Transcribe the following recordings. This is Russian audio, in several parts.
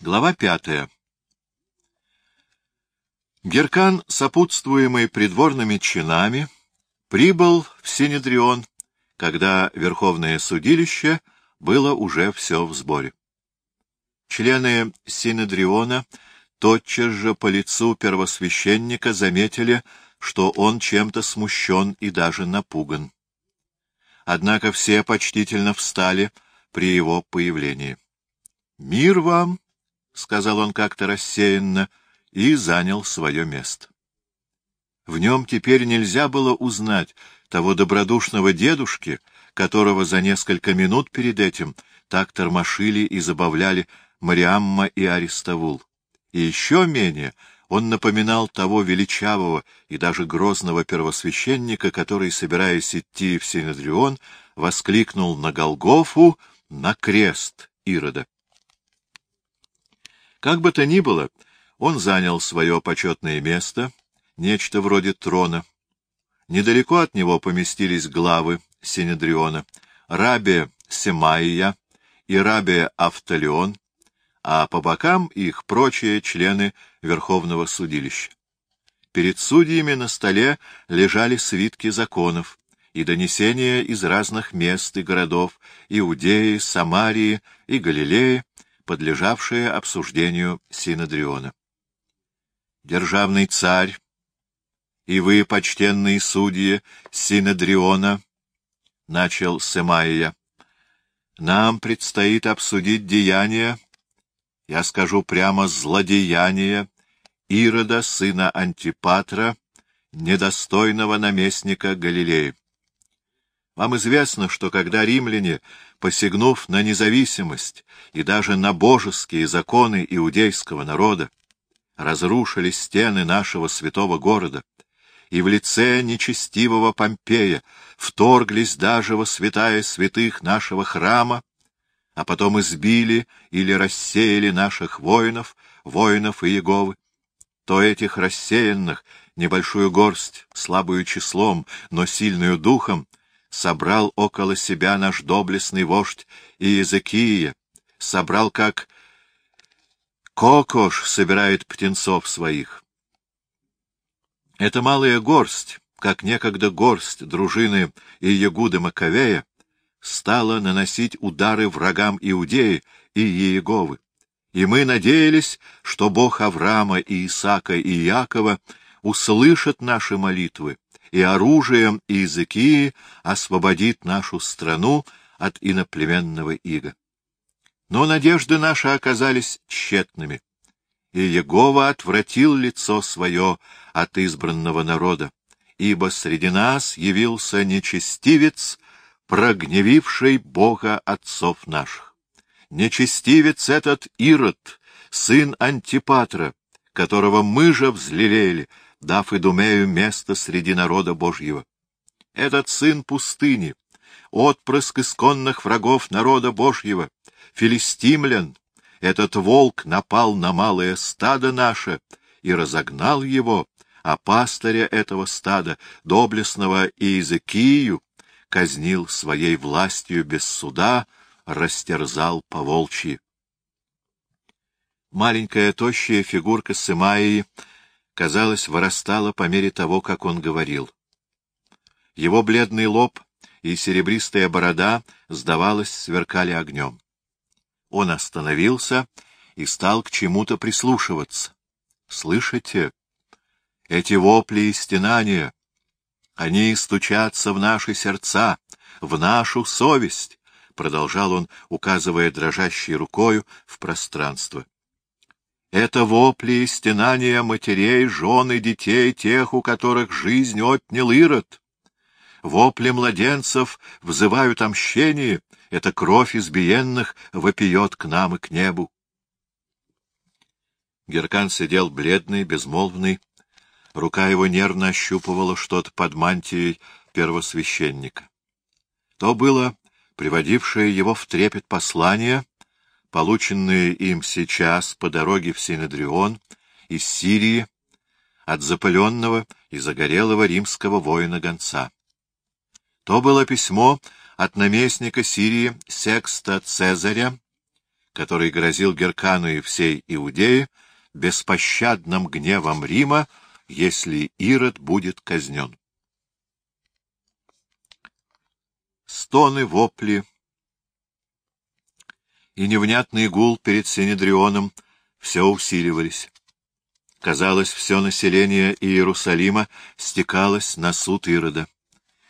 Глава пятая. Геркан, сопутствуемый придворными чинами, прибыл в Синедрион, когда Верховное судилище было уже все в сборе. Члены Синедриона тотчас же по лицу первосвященника заметили, что он чем-то смущен и даже напуган. Однако все почтительно встали при его появлении. — Мир вам! — сказал он как-то рассеянно и занял свое место. В нем теперь нельзя было узнать того добродушного дедушки, которого за несколько минут перед этим так тормошили и забавляли Мариамма и Аристовул. И еще менее он напоминал того величавого и даже грозного первосвященника, который, собираясь идти в Синедрион, воскликнул на Голгофу, на крест Ирода. Как бы то ни было, он занял свое почетное место, нечто вроде трона. Недалеко от него поместились главы Синедриона, Рабия Семаия и Рабия Автолеон, а по бокам их прочие члены Верховного судилища. Перед судьями на столе лежали свитки законов и донесения из разных мест и городов Иудеи, Самарии и Галилеи, подлежавшие обсуждению Синодриона. Державный царь и вы, почтенные судьи Синодриона, — начал Семаия, — нам предстоит обсудить деяния, я скажу прямо злодеяние Ирода, сына Антипатра, недостойного наместника Галилеи. Вам известно, что когда римляне, посягнув на независимость и даже на божеские законы иудейского народа, разрушили стены нашего святого города, и в лице нечестивого Помпея вторглись даже во святая святых нашего храма, а потом избили или рассеяли наших воинов, воинов Иеговы, то этих рассеянных, небольшую горсть, слабую числом, но сильную духом, собрал около себя наш доблестный вождь Иезекия, собрал, как кокош собирает птенцов своих. Эта малая горсть, как некогда горсть дружины Иегуды Маковея, стала наносить удары врагам Иудеи и Иеговы. И мы надеялись, что Бог Авраама и Исаака и Якова услышит наши молитвы и оружием Иезекии освободит нашу страну от иноплеменного ига. Но надежды наши оказались тщетными, и Егова отвратил лицо свое от избранного народа, ибо среди нас явился нечестивец, прогневивший Бога отцов наших. Нечестивец этот Ирод, сын Антипатра, которого мы же взлелели, дав Идумею место среди народа Божьего. Этот сын пустыни, отпрыск исконных врагов народа Божьего, филистимлян, этот волк напал на малое стадо наше и разогнал его, а пастыря этого стада, доблестного Иезекию, казнил своей властью без суда, растерзал по волчьи. Маленькая тощая фигурка Сымаии, казалось, вырастала по мере того, как он говорил. Его бледный лоб и серебристая борода, сдавалось, сверкали огнем. Он остановился и стал к чему-то прислушиваться. — Слышите? Эти вопли и стенания, они стучатся в наши сердца, в нашу совесть, — продолжал он, указывая дрожащей рукою в пространство. Это вопли и стенания матерей, жен и детей, тех, у которых жизнь отнял Ирод. Вопли младенцев взывают о мщении, эта кровь избиенных вопиет к нам и к небу. Геркан сидел бледный, безмолвный, Рука его нервно ощупывала что-то под мантией первосвященника. То было приводившее его в трепет послание, полученное им сейчас по дороге в Синедрион из Сирии от запыленного и загорелого римского воина-гонца. То было письмо от наместника Сирии Секста Цезаря который грозил Геркану и всей Иудее беспощадным гневом Рима, если Ирод будет казнен. Стоны, вопли и невнятный гул перед Синедрионом все усиливались. Казалось, все население Иерусалима стекалось на суд Ирода.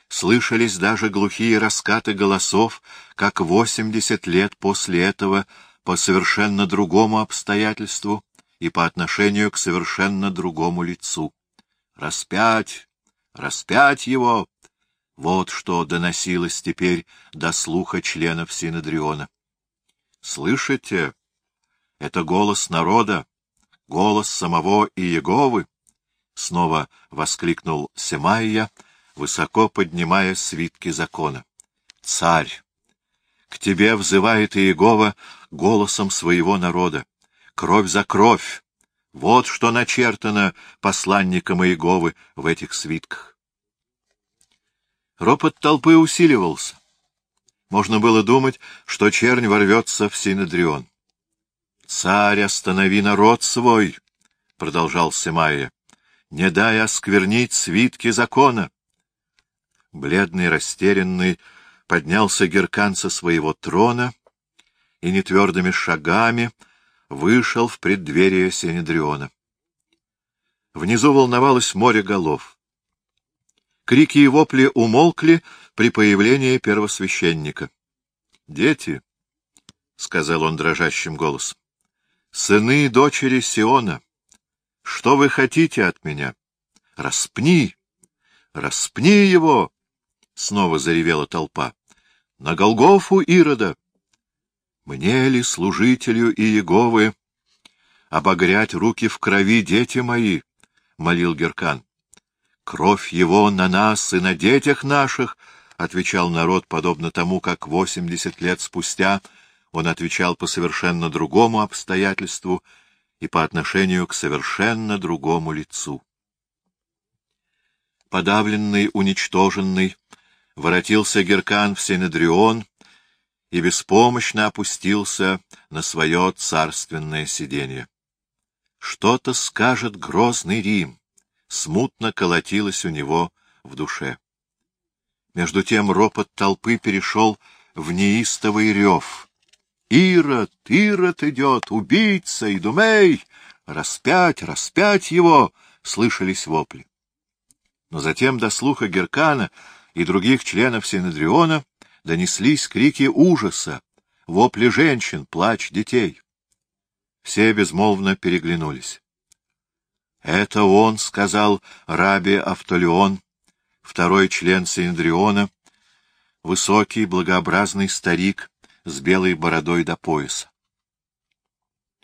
Слышались даже глухие раскаты голосов, как восемьдесят лет после этого по совершенно другому обстоятельству и по отношению к совершенно другому лицу. «Распять! Распять его!» Вот что доносилось теперь до слуха членов Синодриона. «Слышите? Это голос народа голос самого Иеговы! — снова воскликнул Семайя, высоко поднимая свитки закона. — Царь! К тебе взывает Иегова голосом своего народа. Кровь за кровь! Вот что начертано посланником Иеговы в этих свитках. Ропот толпы усиливался. Можно было думать, что чернь ворвется в Синедрион. Царь, останови народ свой, — продолжал Семайя, — не дай осквернить свитки закона. Бледный, растерянный, поднялся Геркан со своего трона и нетвердыми шагами вышел в преддверие Синедриона. Внизу волновалось море голов. Крики и вопли умолкли при появлении первосвященника. — Дети, — сказал он дрожащим голосом, сыны и дочери Сиона, что вы хотите от меня? Распни! Распни его! Снова заревела толпа. На Голгофу Ирода! Мне ли, служителю Иеговы, обогрять руки в крови, дети мои? — молил Геркан. — Кровь его на нас и на детях наших, — отвечал народ, подобно тому, как восемьдесят лет спустя — он отвечал по совершенно другому обстоятельству и по отношению к совершенно другому лицу. Подавленный, уничтоженный, воротился Геркан в Синедрион и беспомощно опустился на свое царственное сиденье. Что-то скажет грозный Рим, смутно колотилось у него в душе. Между тем ропот толпы перешел в неистовый рев — Ирод, Ирод идет, убийца, Идумей! Распять, распять его! — слышались вопли. Но затем до слуха Геркана и других членов Синедриона донеслись крики ужаса, вопли женщин, плач детей. Все безмолвно переглянулись. — Это он, — сказал Раби Автолеон, второй член Синедриона, высокий, благообразный старик, с белой бородой до пояса.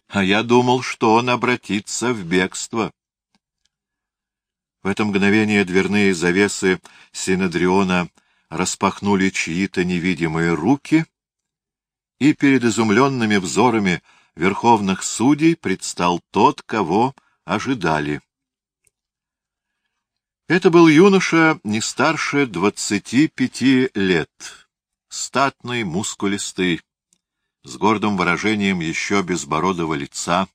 А я думал, что он обратится в бегство. В это мгновение дверные завесы Синодриона распахнули чьи-то невидимые руки, и перед изумленными взорами верховных судей предстал тот, кого ожидали. Это был юноша не старше двадцати пяти лет статный, мускулистый, с гордым выражением еще безбородого лица,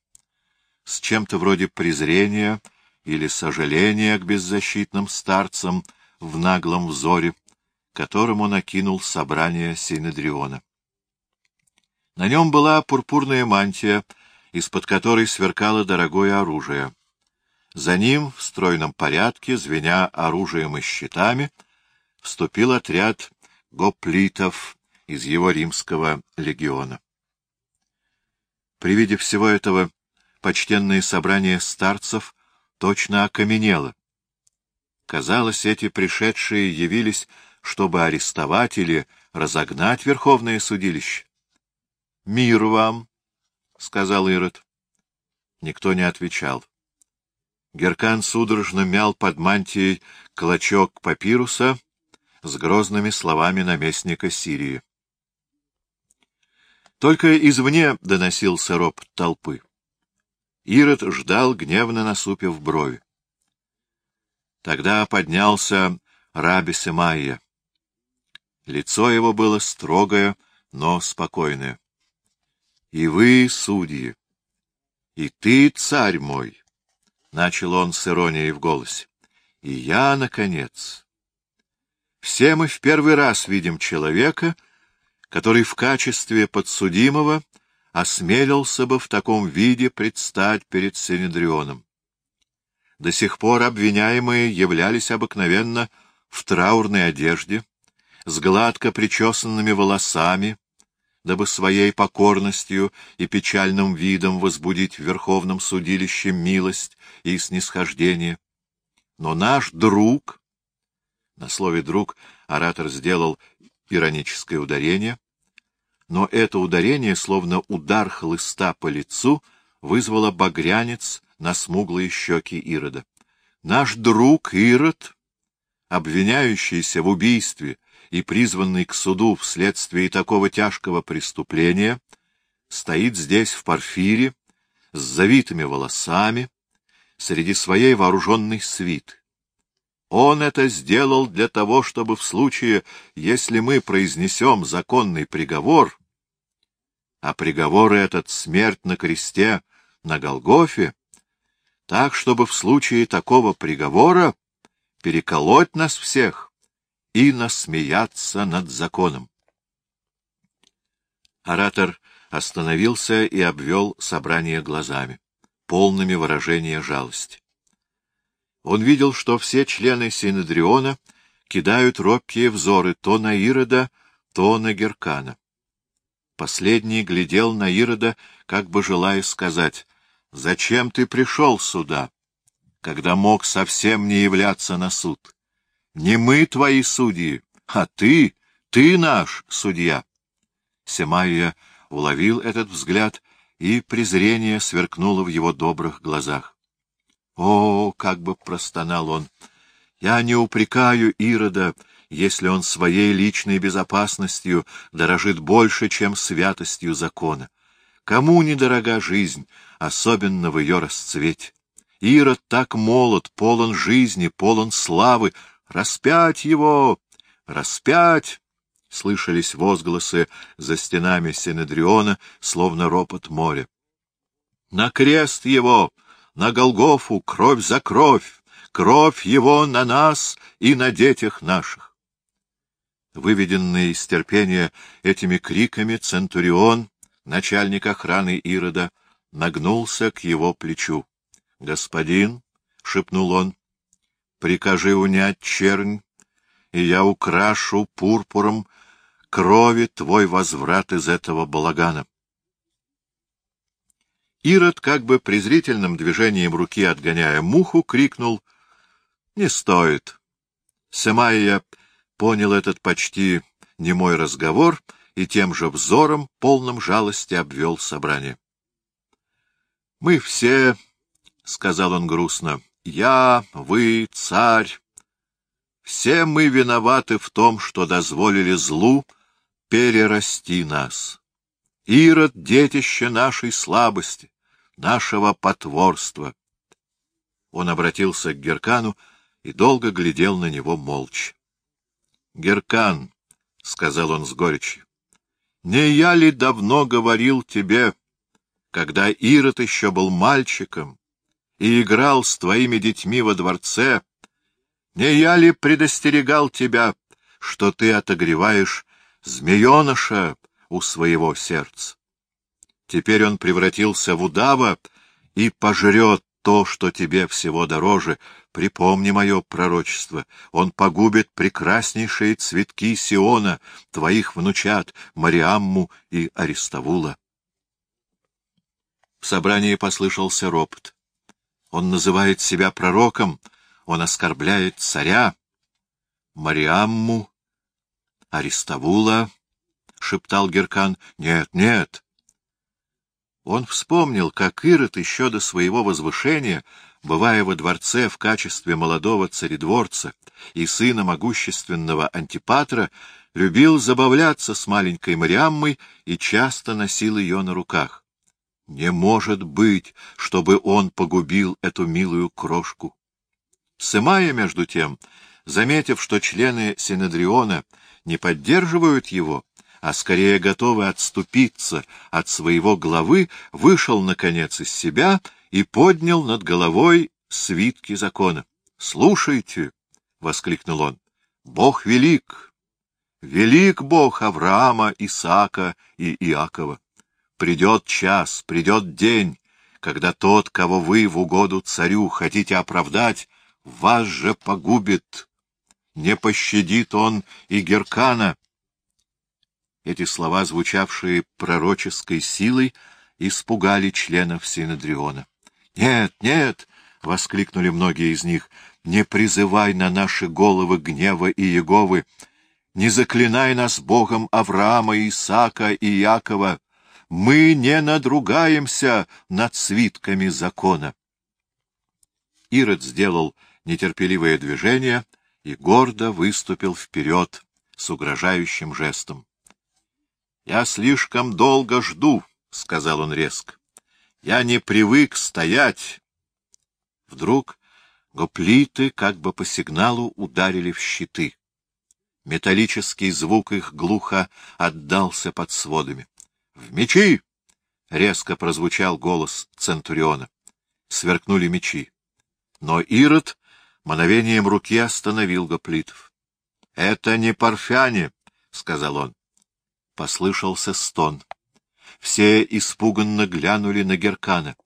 с чем-то вроде презрения или сожаления к беззащитным старцам в наглом взоре, которому накинул собрание Синедриона. На нем была пурпурная мантия, из-под которой сверкало дорогое оружие. За ним, в стройном порядке, звеня оружием и щитами, вступил отряд гоплитов из его римского легиона. При виде всего этого почтенное собрание старцев точно окаменело. Казалось, эти пришедшие явились, чтобы арестовать или разогнать верховное судилище. — Мир вам! — сказал Ирод. Никто не отвечал. Геркан судорожно мял под мантией клочок папируса с грозными словами наместника Сирии. Только извне доносился ропот толпы. Ирод ждал, гневно насупив брови. Тогда поднялся раби Семайя. Лицо его было строгое, но спокойное. — и вы, судьи, и ты, царь мой, — начал он с иронией в голосе, — и я, наконец. Все мы в первый раз видим человека, который в качестве подсудимого осмелился бы в таком виде предстать перед Синедрионом. До сих пор обвиняемые являлись обыкновенно в траурной одежде, с гладко причесанными волосами, дабы своей покорностью и печальным видом возбудить в Верховном судилище милость и снисхождение. Но наш друг, на слове «друг» оратор сделал ироническое ударение, но это ударение, словно удар хлыста по лицу, вызвало багрянец на смуглые щеки Ирода. Наш друг Ирод, обвиняющийся в убийстве и призванный к суду вследствие такого тяжкого преступления, стоит здесь в парфире, с завитыми волосами, среди своей вооруженной свиты. Он это сделал для того, чтобы в случае, если мы произнесем законный приговор, а приговор этот — смерть на кресте на Голгофе, так, чтобы в случае такого приговора переколоть нас всех и насмеяться над законом. Оратор остановился и обвел собрание глазами, полными выражения жалости. Он видел, что все члены Синедриона кидают робкие взоры то на Ирода, то на Геркана. Последний глядел на Ирода, как бы желая сказать, «Зачем ты пришел сюда, когда мог совсем не являться на суд? Не мы твои судьи, а ты, ты наш судья». Семайя уловил этот взгляд, и презрение сверкнуло в его добрых глазах. О, как бы простонал он! Я не упрекаю Ирода, если он своей личной безопасностью дорожит больше, чем святостью закона. Кому недорога жизнь, особенно в ее расцвете? Ирод так молод, полон жизни, полон славы. Распять его! Распять! Слышались возгласы за стенами Синедриона, словно ропот моря. На крест его! на Голгофу, кровь за кровь, кровь его на нас и на детях наших. Выведенный из терпения этими криками, Центурион, начальник охраны Ирода, нагнулся к его плечу. — Господин, — шепнул он, — прикажи унять чернь, и я украшу пурпуром крови твой возврат из этого балагана. Ирод, как бы презрительным движением руки отгоняя муху, крикнул «Не стоит». Семайя понял этот почти немой разговор и тем же взором, полным жалости, обвел собрание. — Мы все, — сказал он грустно, — я, вы, царь, все мы виноваты в том, что дозволили злу перерасти нас. Ирод — детище нашей слабости нашего потворства. Он обратился к Геркану и долго глядел на него молча. — Геркан, — сказал он с горечью, — не я ли давно говорил тебе, когда Ирод еще был мальчиком и играл с твоими детьми во дворце, не я ли предостерегал тебя, что ты отогреваешь змееныша у своего сердца? Теперь он превратился в удава и пожрет то, что тебе всего дороже. Припомни мое пророчество. Он погубит прекраснейшие цветки Сиона, твоих внучат, Мариамму и Аристовула. В собрании послышался ропот. Он называет себя пророком, он оскорбляет царя. Мариамму, Аристовула, — шептал Геркан, — нет, нет, он вспомнил, как Ирод еще до своего возвышения, бывая во дворце в качестве молодого царедворца и сына могущественного Антипатра, любил забавляться с маленькой Мариаммой и часто носил ее на руках. Не может быть, чтобы он погубил эту милую крошку. Сымая, между тем, заметив, что члены Синедриона не поддерживают его, а скорее готовый отступиться от своего главы, вышел, наконец, из себя и поднял над головой свитки закона. — Слушайте! — воскликнул он. — Бог велик! Велик Бог Авраама, Исаака и Иакова! Придет час, придет день, когда тот, кого вы в угоду царю хотите оправдать, вас же погубит. Не пощадит он и Геркана. Эти слова, звучавшие пророческой силой, испугали членов Синодриона. — Нет, нет! — воскликнули многие из них. — Не призывай на наши головы гнева и Еговы! Не заклинай нас Богом Авраама, Исаака и Якова! Мы не надругаемся над свитками закона! Ирод сделал нетерпеливое движение и гордо выступил вперед с угрожающим жестом. — Я слишком долго жду, — сказал он резко. — Я не привык стоять. Вдруг гоплиты, как бы по сигналу, ударили в щиты. Металлический звук их глухо отдался под сводами. — В мечи! — резко прозвучал голос Центуриона. Сверкнули мечи. Но Ирод мановением руки остановил гоплитов. — Это не парфяне, — сказал он. Послышался стон. Все испуганно глянули на Геркана.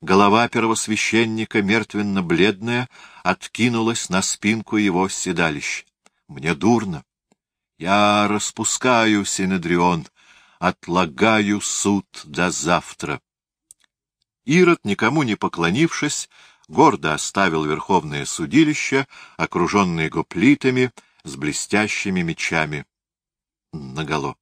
Голова первосвященника, мертвенно-бледная, откинулась на спинку его седалища. — Мне дурно. Я распускаю, Синедрион, отлагаю суд до завтра. Ирод, никому не поклонившись, гордо оставил верховное судилище, окруженное гоплитами с блестящими мечами наголо.